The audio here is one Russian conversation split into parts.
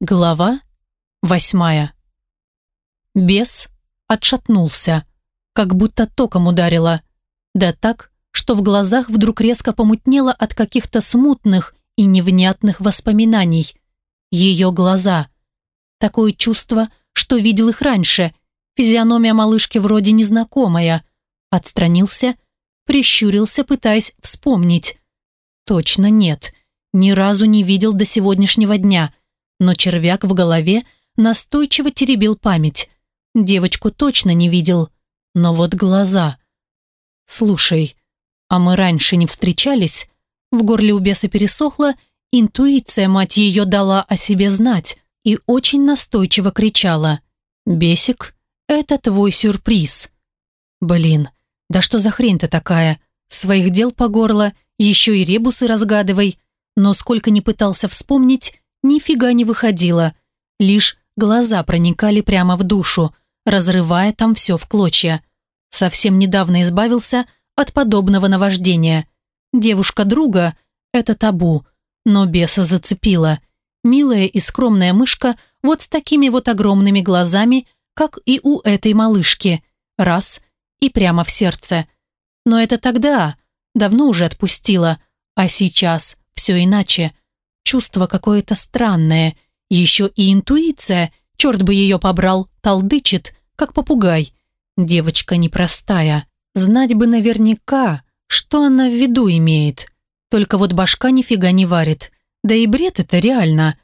Глава восьмая. Бес отшатнулся, как будто током ударило. Да так, что в глазах вдруг резко помутнело от каких-то смутных и невнятных воспоминаний. Ее глаза. Такое чувство, что видел их раньше. Физиономия малышки вроде незнакомая. Отстранился, прищурился, пытаясь вспомнить. Точно нет, ни разу не видел до сегодняшнего дня – но червяк в голове настойчиво теребил память. Девочку точно не видел, но вот глаза. «Слушай, а мы раньше не встречались?» В горле у беса пересохло, интуиция, мать ее, дала о себе знать и очень настойчиво кричала. «Бесик, это твой сюрприз». «Блин, да что за хрень-то такая? Своих дел по горло, еще и ребусы разгадывай». Но сколько не пытался вспомнить, нифига не выходило. Лишь глаза проникали прямо в душу, разрывая там все в клочья. Совсем недавно избавился от подобного наваждения. Девушка друга – это табу, но беса зацепила. Милая и скромная мышка вот с такими вот огромными глазами, как и у этой малышки. Раз – и прямо в сердце. Но это тогда, давно уже отпустила, а сейчас все иначе – Чувство какое-то странное. Еще и интуиция, черт бы ее побрал, толдычит, как попугай. Девочка непростая. Знать бы наверняка, что она в виду имеет. Только вот башка нифига не варит. Да и бред это реально.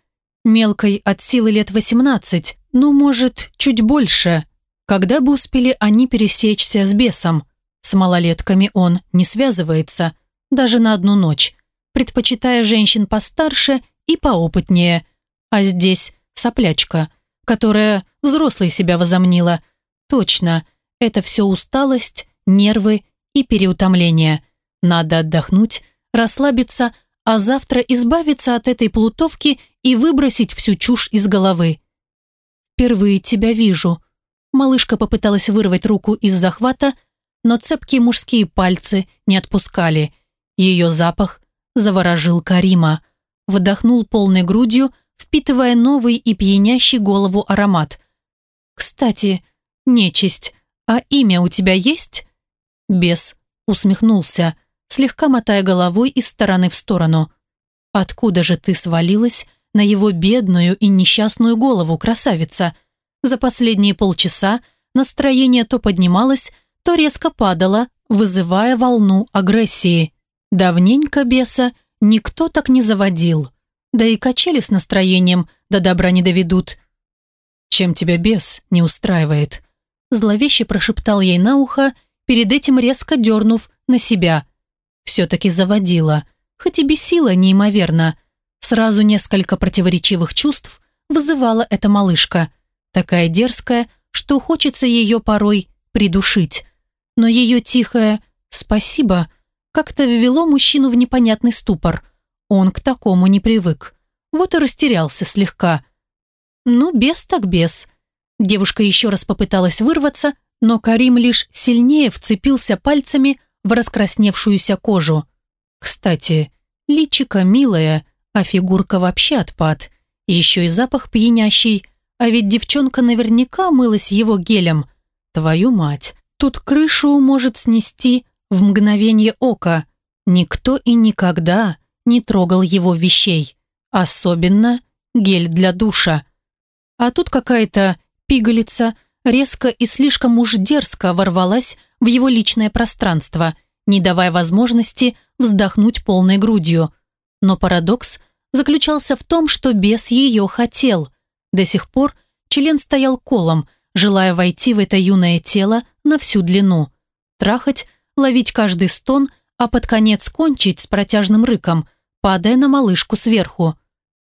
Мелкой от силы лет 18, ну, может, чуть больше. Когда бы успели они пересечься с бесом? С малолетками он не связывается, даже на одну ночь предпочитая женщин постарше и поопытнее. А здесь соплячка, которая взрослой себя возомнила. Точно, это все усталость, нервы и переутомление. Надо отдохнуть, расслабиться, а завтра избавиться от этой плутовки и выбросить всю чушь из головы. «Впервые тебя вижу». Малышка попыталась вырвать руку из захвата, но цепкие мужские пальцы не отпускали. Ее запах заворожил Карима. Вдохнул полной грудью, впитывая новый и пьянящий голову аромат. «Кстати, нечисть, а имя у тебя есть?» Бес усмехнулся, слегка мотая головой из стороны в сторону. «Откуда же ты свалилась на его бедную и несчастную голову, красавица?» За последние полчаса настроение то поднималось, то резко падало, вызывая волну агрессии. Давненько беса никто так не заводил. Да и качели с настроением до добра не доведут. «Чем тебя бес не устраивает?» Зловеще прошептал ей на ухо, перед этим резко дернув на себя. Все-таки заводила, хоть и бесила неимоверно. Сразу несколько противоречивых чувств вызывала эта малышка. Такая дерзкая, что хочется ее порой придушить. Но ее тихое «спасибо» как-то ввело мужчину в непонятный ступор. Он к такому не привык. Вот и растерялся слегка. Ну, без так без. Девушка еще раз попыталась вырваться, но Карим лишь сильнее вцепился пальцами в раскрасневшуюся кожу. Кстати, личико милое, а фигурка вообще отпад. Еще и запах пьянящий, а ведь девчонка наверняка мылась его гелем. Твою мать, тут крышу может снести в мгновение ока никто и никогда не трогал его вещей, особенно гель для душа. А тут какая-то пигалица резко и слишком уж дерзко ворвалась в его личное пространство, не давая возможности вздохнуть полной грудью. Но парадокс заключался в том, что бес ее хотел. До сих пор член стоял колом, желая войти в это юное тело на всю длину. Трахать ловить каждый стон, а под конец кончить с протяжным рыком, падая на малышку сверху.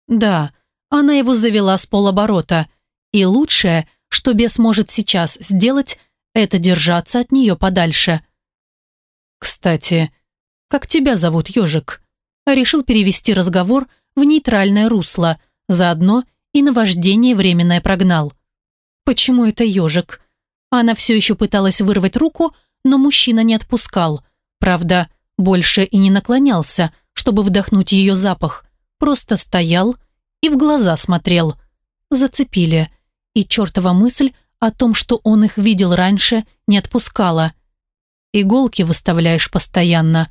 Да, она его завела с полоборота, и лучшее, что бес может сейчас сделать, это держаться от нее подальше. «Кстати, как тебя зовут, ежик?» Решил перевести разговор в нейтральное русло, заодно и наваждение временное прогнал. «Почему это ежик?» Она все еще пыталась вырвать руку, но мужчина не отпускал. Правда, больше и не наклонялся, чтобы вдохнуть ее запах. Просто стоял и в глаза смотрел. зацепили. И чертова мысль о том, что он их видел раньше, не отпускала. «Иголки выставляешь постоянно»,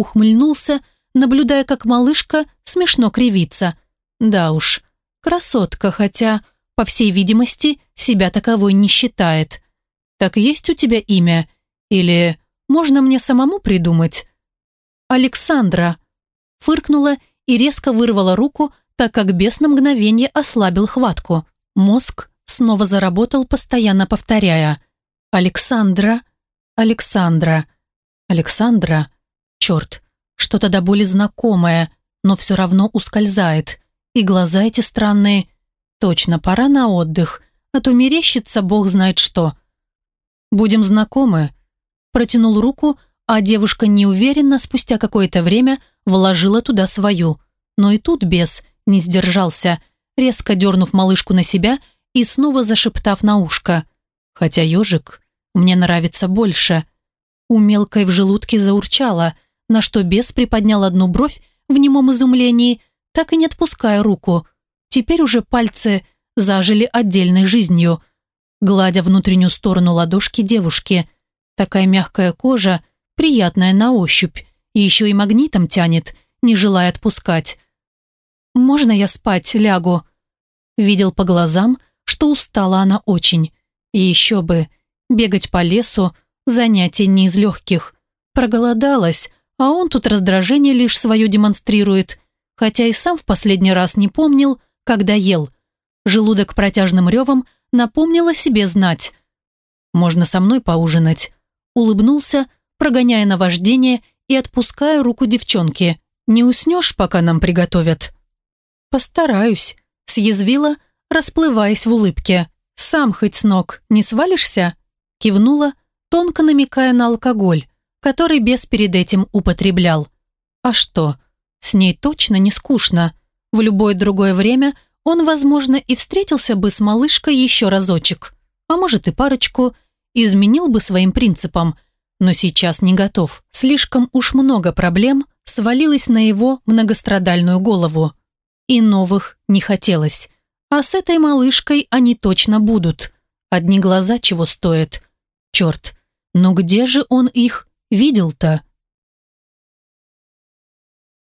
ухмыльнулся, наблюдая, как малышка смешно кривится. Да уж, красотка, хотя, по всей видимости, себя таковой не считает. Так есть у тебя имя? Или можно мне самому придумать? Александра. Фыркнула и резко вырвала руку, так как бес на мгновение ослабил хватку. Мозг снова заработал, постоянно повторяя «Александра, Александра, Александра». Черт, что-то до боли знакомое, но все равно ускользает. И глаза эти странные. Точно, пора на отдых, а то мерещится бог знает что. «Будем знакомы», протянул руку, а девушка неуверенно спустя какое-то время вложила туда свою. Но и тут бес не сдержался, резко дернув малышку на себя и снова зашептав на ушко. «Хотя ежик мне нравится больше». У мелкой в желудке заурчала, на что бес приподнял одну бровь в немом изумлении, так и не отпуская руку. Теперь уже пальцы зажили отдельной жизнью, гладя внутреннюю сторону ладошки девушки – Такая мягкая кожа, приятная на ощупь, и еще и магнитом тянет, не желая отпускать. «Можно я спать лягу?» Видел по глазам, что устала она очень. И еще бы, бегать по лесу – занятие не из легких. Проголодалась, а он тут раздражение лишь свое демонстрирует, хотя и сам в последний раз не помнил, когда ел. Желудок протяжным ревом напомнил о себе знать. «Можно со мной поужинать?» Улыбнулся, прогоняя наваждение и отпуская руку девчонки. «Не уснешь, пока нам приготовят?» «Постараюсь», – съязвила, расплываясь в улыбке. «Сам хоть с ног не свалишься?» Кивнула, тонко намекая на алкоголь, который бес перед этим употреблял. «А что? С ней точно не скучно. В любое другое время он, возможно, и встретился бы с малышкой еще разочек, а может и парочку – изменил бы своим принципам, но сейчас не готов. Слишком уж много проблем свалилось на его многострадальную голову. И новых не хотелось. А с этой малышкой они точно будут. Одни глаза чего стоят. Черт, но где же он их видел-то?